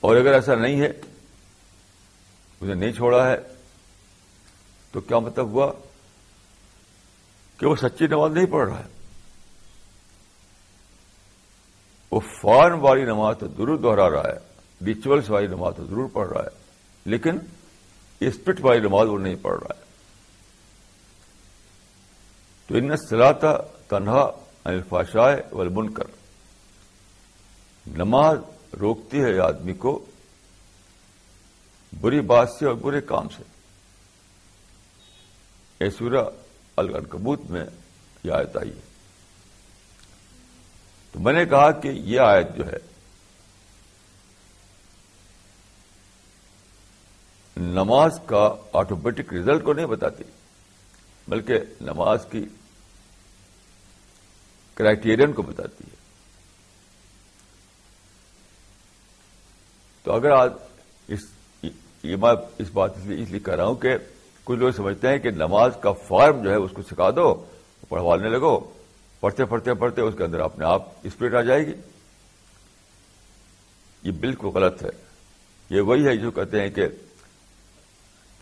A: اور اگر ایسا نہیں ہے اسے نہیں چھوڑا ہے، تو کیا مطلب ہوا کہ وہ سچی نماز نہیں پڑھ رہا ہے؟ وہ فارم والی نماز تو ضرور دوہرا رہا ہے ریچولس والی نماز تو ضرور پڑھ رہا ہے، لیکن اسپرٹ والی نماز وہ نہیں پڑھ رہا ہے۔ تو ان سلاتا تنہا الفاشائے والمنکر کر نماز روکتی ہے آدمی کو بری بات سے اور برے کام سے۔ ایسورا الکبوت میں یہ آیت آئی ہے۔ تو میں نے کہا کہ یہ آیت جو ہے، نماز کا آٹومیٹک ریزلٹ کو نہیں بتاتی، بلکہ نماز کی کرائٹیرین کو بتاتی ہے تو اگر آج اس یہ میں اس بات اس لیے کہہ رہا ہوں کہ کچھ لوگ سمجھتے ہیں کہ نماز کا فارم جو ہے اس کو سکھا دو، پڑھوانے لگو، پڑھتے پڑھتے پڑھتے اس کے اندر اپنے آپ اسپرٹ آ جائے گی۔ یہ بالکل غلط ہے۔ یہ وہی ہے جو کہتے ہیں کہ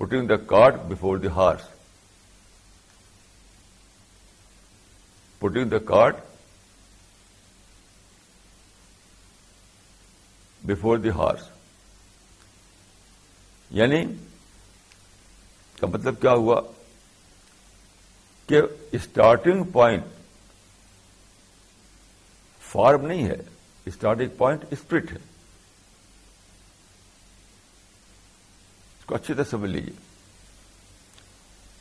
A: putting the cart before the horse putting the cart before the horse یعنی کا مطلب کیا ہوا کہ اسٹارٹنگ پوائنٹ فارم نہیں ہے اسٹارٹنگ پوائنٹ اسپرٹ ہے۔ اس کو اچھی طرح سمجھ لیجیے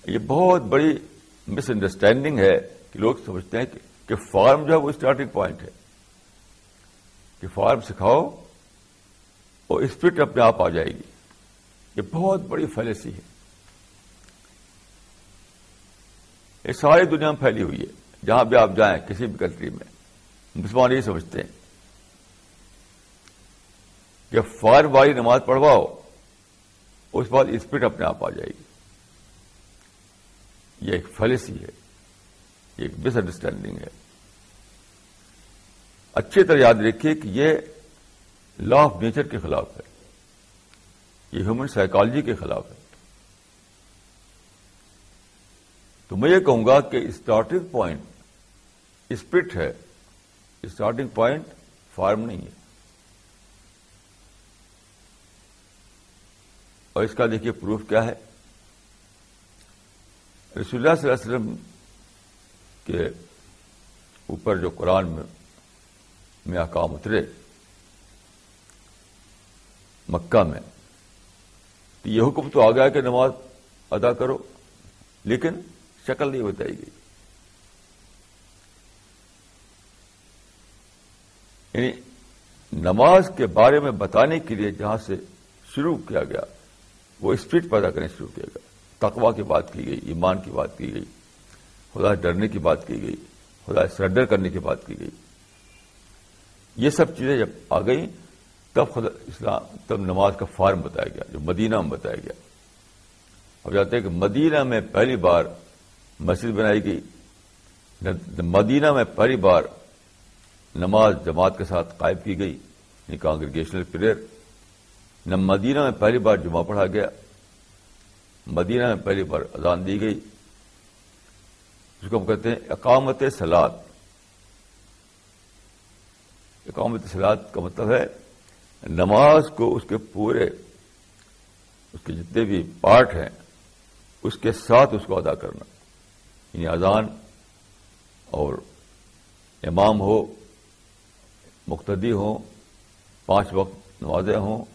A: یہ بہت بڑی مس انڈرسٹینڈنگ ہے کہ لوگ سمجھتے ہیں کہ فارم جو ہے وہ اسٹارٹنگ پوائنٹ ہے۔ کہ فارم سکھاؤ اور اسپرٹ اپنے آپ آ جائے گی یہ بہت بڑی فیلسی ہے۔ یہ ساری دنیا میں پھیلی ہوئی ہے۔ جہاں بھی آپ جائیں کسی بھی کنٹری میں، مسلمان یہ سمجھتے ہیں۔ کہ فار والی نماز پڑھواؤ، اس بعد اسپرٹ اپنے آپ آ جائے گی۔ یہ ایک فیلسی ہے۔ یہ ایک مس انڈرسٹینڈنگ ہے۔ اچھی طرح یاد رکھیے کہ یہ لا آف نیچر کے خلاف ہے۔ یہ ہیومن سائیکالوجی کے خلاف ہے۔ تو میں یہ کہوں گا کہ اسٹارٹنگ پوائنٹ اسپرٹ ہے۔ اسٹارٹنگ پوائنٹ فارم نہیں ہے۔ اور اس کا دیکھیے پروف کیا ہے۔ رسول اللہ صلی اللہ علیہ وسلم کے اوپر جو قرآن میں میں احکام اترے مکہ میں۔ تو یہ حکم تو آ گیا کہ نماز ادا کرو، لیکن شکل نہیں بتائی گئی۔ یعنی نماز کے بارے میں بتانے کے لیے جہاں سے شروع کیا گیا، وہ اسپرٹ پیدا کرنے شروع کیا گیا۔ تقوا کی بات کی گئی، ایمان کی بات کی گئی، خدا ڈرنے کی بات کی گئی، خدا سرڈر کرنے کی بات کی گئی۔ یہ سب چیزیں جب آ گئیں تب خدا اسلام تب نماز کا فارم بتایا گیا، جو مدینہ میں بتایا گیا۔ اب جاتے ہیں کہ مدینہ میں پہلی بار مسجد بنائی گئی۔ مدینہ میں پہلی بار نماز جماعت کے ساتھ قائم کی گئی یعنی کانگریگیشنل پیریئر نہ مدینہ میں پہلی بار جمعہ پڑھا گیا۔ مدینہ میں پہلی بار اذان دی گئی۔ اس کو ہم کہتے ہیں اقامت سلاد اقامت سلاد کا مطلب ہے نماز کو اس کے پورے، اس کے جتنے بھی پارٹ ہیں، اس کے ساتھ اس کو ادا کرنا۔ یعنی اذان اور امام ہو، مقتدی ہوں پانچ وقت نوازیں ہوں،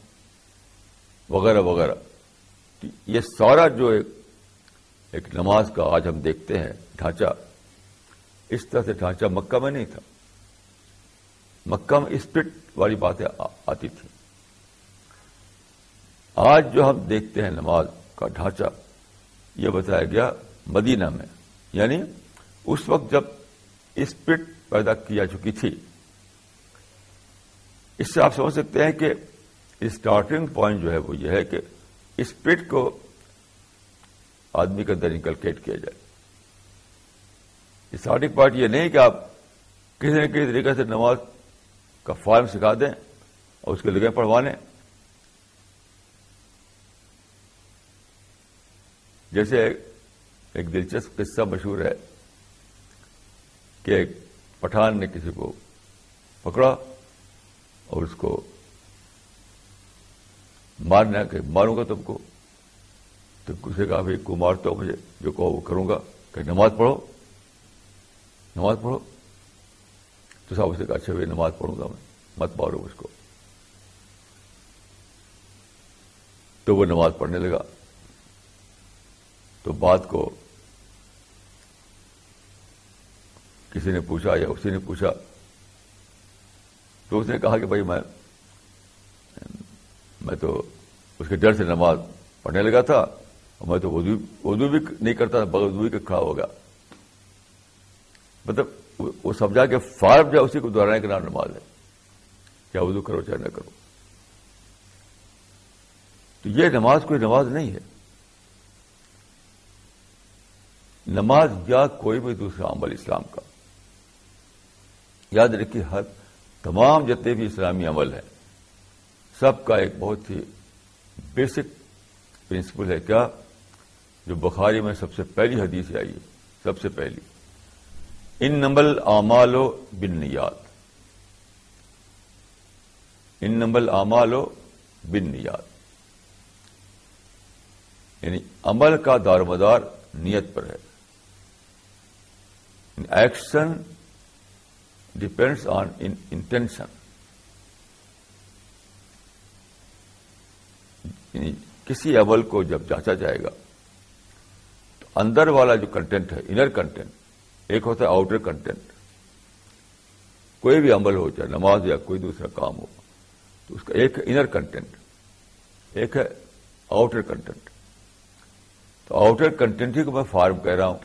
A: وغیرہ وغیرہ۔ یہ سارا جو ایک ایک نماز کا آج ہم دیکھتے ہیں، ڈھانچہ، اس طرح سے ڈھانچہ مکہ میں نہیں تھا۔ مکہ میں اسپرٹ والی باتیں آتی تھی آج جو ہم دیکھتے ہیں نماز کا ڈھانچہ، یہ بتایا گیا مدینہ میں۔ یعنی اس وقت جب اسپرٹ پیدا کی جا چکی تھی، اس سے آپ سمجھ سکتے ہیں کہ اسٹارٹنگ پوائنٹ جو ہے وہ یہ ہے کہ اسپرٹ کو آدمی کے اندر انکلکیٹ کیا جائے۔ اسٹارٹنگ پوائنٹ یہ نہیں کہ آپ کسی نہ کسی طریقے سے نماز کا فارم سکھا دیں اور اس کے لگے پڑھوانے۔ جیسے ایک دلچسپ قصہ مشہور ہے کہ ایک پٹھان نے کسی کو پکڑا اور اس کو مارنا کہ ماروں گا تم کو۔ تو کسی کہا بھائی کو مارتا ہوں مجھے، جو کہو وہ کروں گا۔ کہ نماز پڑھو۔ نماز پڑھو۔ تو صاحب اسے کہا اچھا بھائی، نماز پڑھوں گا میں، مت مارو اس کو۔ تو وہ نماز پڑھنے لگا۔ تو بات کو کسی نے پوچھا یا اسی نے پوچھا، تو اس نے کہا کہ بھائی، میں میں تو اس کے ڈر سے نماز پڑھنے لگا تھا، اور میں تو اردو بھی نہیں کرتا تھا اردو کے کھڑا ہو گیا۔ مطلب وہ سمجھا کہ فارم جو اسی کو دوہرانے کا نام نماز ہے۔ کیا اردو کرو، چاہے نہ کرو۔ تو یہ نماز کوئی نماز نہیں ہے۔ نماز یا کوئی بھی دوسرا عمل اسلام کا۔ یاد رکھیے، ہر تمام جتنے بھی اسلامی عمل ہیں، سب کا ایک بہت ہی بیسک پرنسپل ہے۔ کیا؟ جو بخاری میں سب سے پہلی حدیث آئی ہے، سب سے پہلی۔ ان نمبل اعمال و بن نیاد ان نمبل اعمال و بن نیاد یعنی عمل کا دار مدار نیت پر ہے. ایکشن ڈپینڈس آن انٹینشن یعنی کسی عمل کو جب جانچا جائے گا، تو اندر والا جو کنٹینٹ ہے انر کنٹینٹ ایک ہوتا ہے آؤٹر کنٹینٹ کوئی بھی عمل ہو چاہے، نماز یا کوئی دوسرا کام ہو، تو اس کا ایک ہے انر کنٹینٹ ایک ہے آؤٹر کنٹینٹ تو آؤٹر کنٹینٹ ہی کو میں فارم کہہ رہا ہوں۔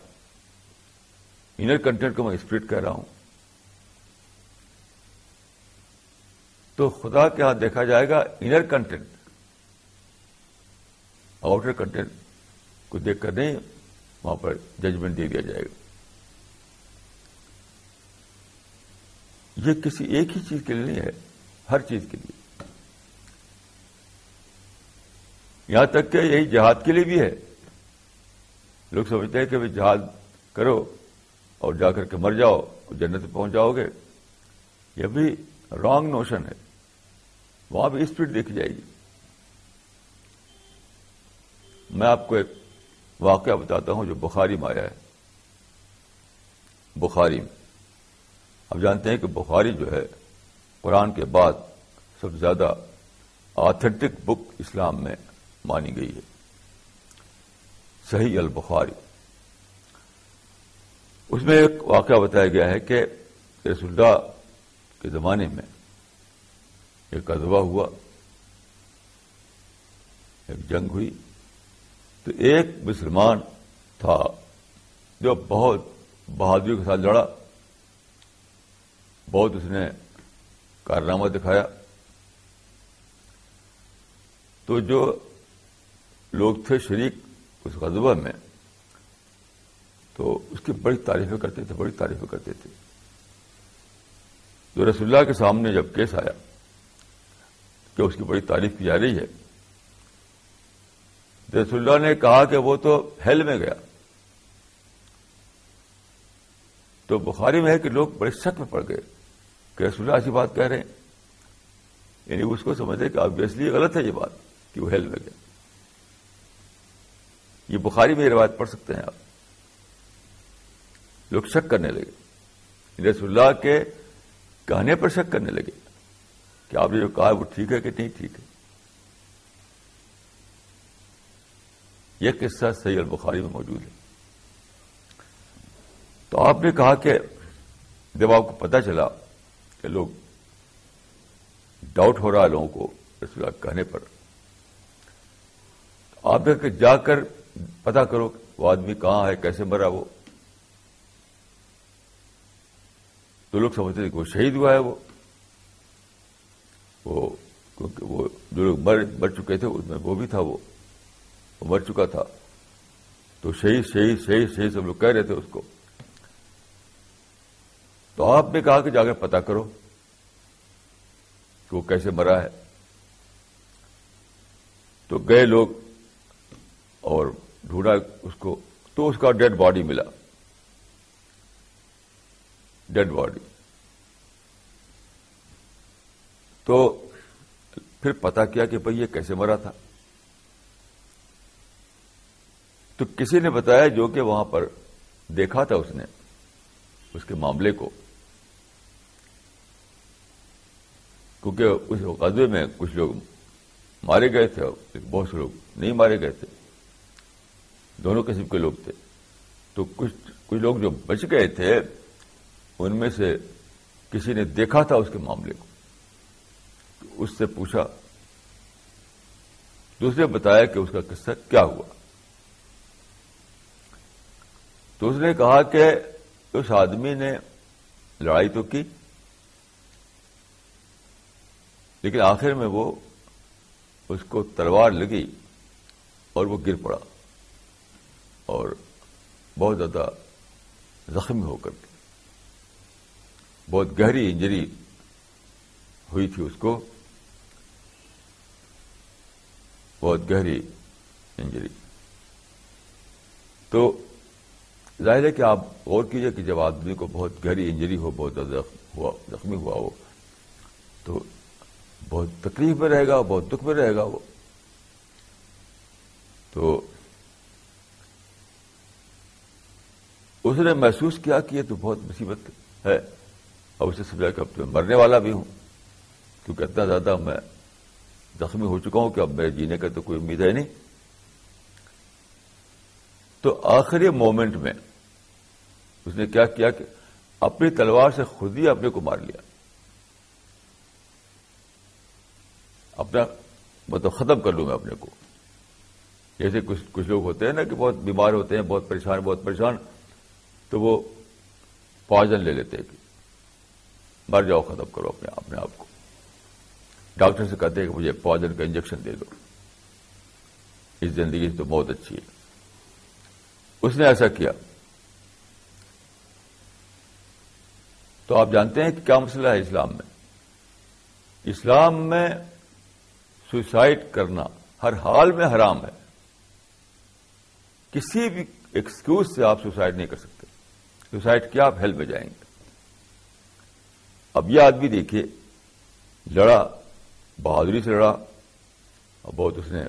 A: انر کنٹینٹ کو میں اسپرٹ کہہ رہا ہوں۔ تو خدا کے ہاتھ دیکھا جائے گا انر کنٹینٹ آؤٹر کنٹینٹ کو دیکھ کر نہیں، وہاں پر ججمنٹ دے دیا جائے گا۔ یہ کسی ایک ہی چیز کے لیے نہیں ہے، ہر چیز کے لیے۔ یہاں تک کہ یہی جہاد کے لیے بھی ہے۔ لوگ سمجھتے ہیں کہ بھائی جہاد کرو اور جا کر کے مر جاؤ جنت پہنچ جاؤ گے۔ یہ بھی رانگ نوشن ہے۔ وہاں بھی اسپیڈ دیکھی جائے گی۔ میں آپ کو ایک واقعہ بتاتا ہوں جو بخاری میں آیا ہے۔ بخاری میں۔ اب جانتے ہیں کہ بخاری جو ہے، قرآن کے بعد سب سے زیادہ آتھینٹک بک اسلام میں مانی گئی ہے۔ صحیح البخاری۔ اس میں ایک واقعہ بتایا گیا ہے کہ رسول اللہ کے زمانے میں ایک ادبا ہوا، ایک جنگ ہوئی۔ تو ایک مسلمان تھا جو بہت بہادری کے ساتھ لڑا۔ بہت اس نے کارنامہ دکھایا۔ تو جو لوگ تھے شریک اس غذبہ میں، تو اس کی بڑی تعریفیں کرتے تھے، بڑی تعریفیں کرتے تھے۔ جو رسول اللہ کے سامنے جب کیس آیا کہ اس کی بڑی تعریف کی جا رہی ہے، رسول اللہ نے کہا کہ وہ تو ہیل میں گیا۔ تو بخاری میں ہے کہ لوگ بڑے شک میں پڑ گئے۔ کہ رسول اللہ ایسی بات کہہ رہے ہیں؟ یعنی اس کو سمجھے کہ آبویسلی غلط ہے یہ بات کہ وہ ہیل میں گیا یہ بخاری میں روایت پڑھ سکتے ہیں آپ۔ لوگ شک کرنے لگے۔ رسول اللہ کے کہنے پر شک کرنے لگے کہ آپ نے جو کہا وہ ٹھیک ہے کہ نہیں ٹھیک ہے۔ یہ قصہ صحیح البخاری میں موجود ہے۔ تو آپ نے کہا کہ جب آپ کو پتا چلا کہ لوگ ڈاؤٹ ہو رہا ہے لوگوں کو رسول اللہ کہنے پر۔ آپ نے جا کر پتا کرو وہ آدمی کہاں ہے، کیسے مرا وہ۔ تو لوگ سمجھتے تھے کہ وہ شہید ہوا ہے وہ۔ وہ کیونکہ وہ جو لوگ مر مر چکے تھے، اس میں وہ بھی تھا وہ۔ وہ مر چکا تھا۔ تو شہید شہید شہید شہید، سب لوگ کہہ رہے تھے اس کو۔ تو آپ نے کہا کہ جا کر پتا کرو کہ وہ کیسے مرا ہے۔ تو گئے لوگ اور ڈھونڈا اس کو، تو اس کا ڈیڈ باڈی ملا۔ Dead body. تو پھر پتا کیا کہ بھائی یہ کیسے مرا تھا۔ تو کسی نے بتایا جو کہ وہاں پر دیکھا تھا اس نے، اس کے معاملے کو۔ کیونکہ اس قدبے میں کچھ لوگ مارے گئے تھے بہت سے لوگ نہیں مارے گئے تھے۔ دونوں قسم کے لوگ تھے۔ تو کچھ کچھ لوگ جو بچ گئے تھے، ان میں سے کسی نے دیکھا تھا اس کے معاملے کو۔ تو اس سے پوچھا، دوسرے بتایا کہ اس کا قصہ کیا ہوا؟ تو اس نے کہا کہ اس آدمی نے لڑائی تو کی لیکن آخر میں وہ اس کو تلوار لگی اور وہ گر پڑا اور بہت زیادہ زخمی ہو کر کے بہت گہری انجری ہوئی تھی اس کو۔ بہت گہری انجری۔ تو ظاہر ہے کہ آپ غور کیجیے کہ جب آدمی کو بہت گہری انجری ہو، بہت زیادہ ہوا زخمی ہوا ہو، تو بہت تکلیف میں رہے گا، بہت دکھ میں رہے گا وہ۔ تو اس نے محسوس کیا کہ یہ تو بہت مصیبت ہے۔ اور اسے سمجھا کہ اب تو میں مرنے والا بھی ہوں۔ کیونکہ اتنا زیادہ میں زخمی ہو چکا ہوں کہ اب میرے جینے کا تو کوئی امید ہے نہیں۔ تو آخری مومنٹ میں اس نے کیا کیا کہ اپنی تلوار سے خود ہی اپنے کو مار لیا۔ اپنا مطلب ختم کر لوں میں اپنے کو۔ جیسے کچھ کچھ لوگ ہوتے ہیں نا کہ بہت بیمار ہوتے ہیں، بہت پریشان بہت پریشان، تو وہ پوائزن لے لیتے ہیں کہ مر جاؤ، ختم کرو اپنے اپنے آپ کو۔ ڈاکٹر سے کہتے ہیں کہ مجھے پوائزن کا انجیکشن دے دو۔ اس زندگی سے تو بہت اچھی ہے۔ اس نے ایسا کیا۔ تو آپ جانتے ہیں کہ کیا مسئلہ ہے اسلام میں؟ اسلام میں سوسائڈ کرنا ہر حال میں حرام ہے۔ کسی بھی ایکسکیوز سے آپ سوسائڈ نہیں کر سکتے۔ سوسائڈ کیا آپ ہیلپ میں جائیں گے۔ اب یہ آدمی دیکھیے، لڑا، بہادری سے لڑا، اور بہت اس نے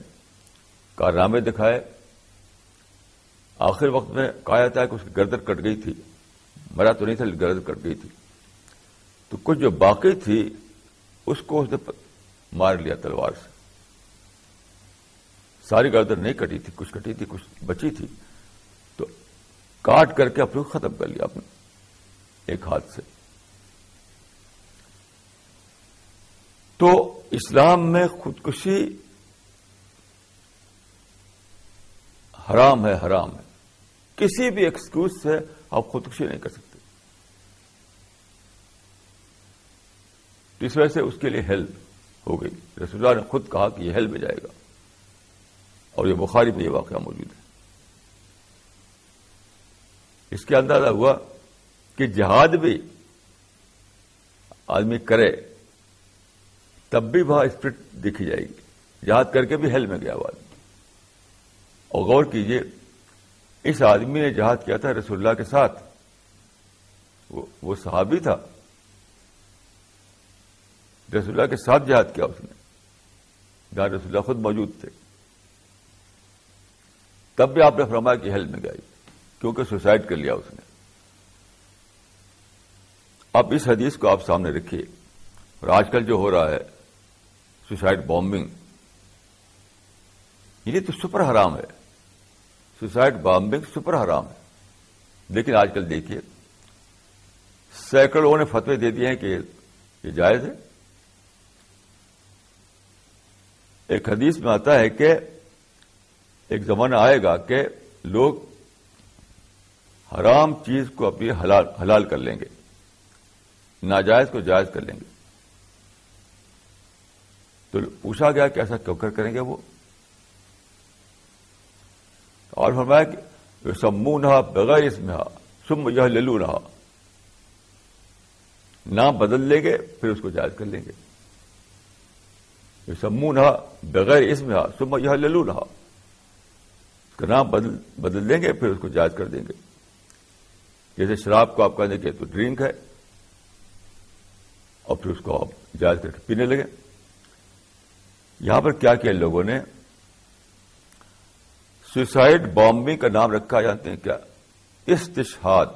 A: کارنامے دکھائے۔ آخر وقت میں کہا جاتا ہے کہ اس کی گردر کٹ گئی تھی۔ مرا تو نہیں تھا گردر کٹ گئی تھی۔ تو کچھ جو باقی تھی، اس کو اس نے مار لیا تلوار سے۔ ساری گردر نہیں کٹی تھی، کچھ کٹی تھی، کچھ بچی تھی۔ تو کاٹ کر کے اپنے ختم کر لیا اپنے ایک ہاتھ سے۔ تو اسلام میں خودکشی حرام ہے حرام ہے۔ کسی بھی ایکسکیوز سے آپ خودکشی نہیں کر سکتے۔ اس وجہ سے اس کے لیے ہیلپ ہو گئی۔ رسول اللہ نے خود کہا کہ یہ ہیلپ میں جائے گا۔ اور یہ بخاری میں یہ واقعہ موجود ہے۔ اس کے اندازہ ہوا کہ جہاد بھی آدمی کرے، تب بھی وہاں اسپرٹ دیکھی جائے گی۔ جہاد کر کے بھی ہیل میں گیا وہ آدمی۔ اور غور کیجیے، اس آدمی نے جہاد کیا تھا رسول اللہ کے ساتھ۔ وہ صحابی تھا۔ رسول اللہ کے ساتھ جہاد کیا اس نے؟ جہاں رسول اللہ خود موجود تھے۔ تب بھی آپ نے فرمایا کہ ہیل میں گئی، کیونکہ سوسائڈ کر لیا اس نے۔ اب اس حدیث کو آپ سامنے رکھیے۔ اور آج کل جو ہو رہا ہے سوسائڈ بامبنگ یہ تو سپر حرام ہے۔ سوسائڈ بامبنگ سپر حرام ہے۔ لیکن آج کل دیکھیے، سینکڑوں نے فتوے دے دیے ہیں کہ یہ جائز ہے۔ ایک حدیث میں آتا ہے کہ ایک زمانہ آئے گا کہ لوگ حرام چیز کو اپنی حلال حلال کر لیں گے، ناجائز کو جائز کر لیں گے۔ تو پوچھا گیا کہ ایسا کیوں کر کریں گے وہ؟ اور فرمایا کہ سمون رہا بغیر اس میں سم یہ للو رہا نام بدل لیں گے، پھر اس کو جائز کر لیں گے۔ سمون رہا بغیر اس میں سم یہ للو رہا کا نام بدل بدل دیں گے، پھر اس کو جائز کر دیں گے۔ جیسے شراب کو آپ کہہ دیں کہ تو ڈرنک ہے، اور پھر اس کو آپ جائز کر کے پینے لگے۔ یہاں پر کیا کیا لوگوں نے؟ سوسائڈ بامبنگ کا نام رکھا، جانتے ہیں کیا؟ استشہاد۔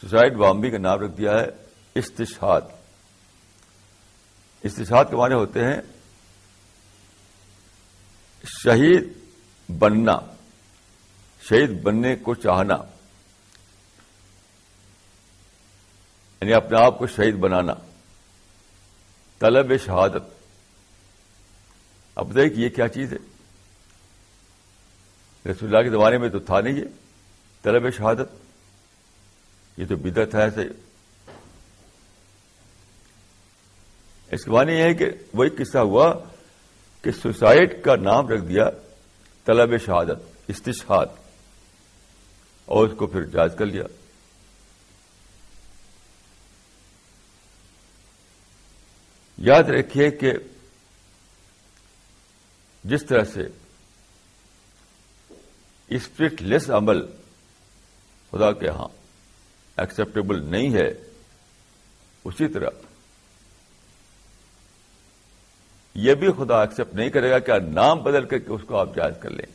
A: سوسائڈ بامبنگ کا نام رکھ دیا ہے، استشہاد۔ استشہاد کے معنی ہوتے ہیں شہید بننا، شہید بننے کو چاہنا یعنی اپنے آپ کو شہید بنانا، طلب شہادت۔ اب دیکھ یہ کیا چیز ہے؟ رسول اللہ کے زمانے میں تو تھا نہیں یہ طلب شہادت، یہ تو بدت ہے ایسے۔ اس کے معنی یہ ہے کہ وہی قصہ ہوا کہ سوسائڈ کا نام رکھ دیا طلب شہادت، استشہاد، اور اس کو پھر جائز کر لیا۔ یاد رکھیے کہ جس طرح سے اسپرٹ لیس عمل خدا کے ہاں ایکسپٹیبل نہیں ہے، اسی طرح یہ بھی خدا ایکسپٹ نہیں کرے گا کہ نام بدل کر کے اس کو آپ جائز کر لیں۔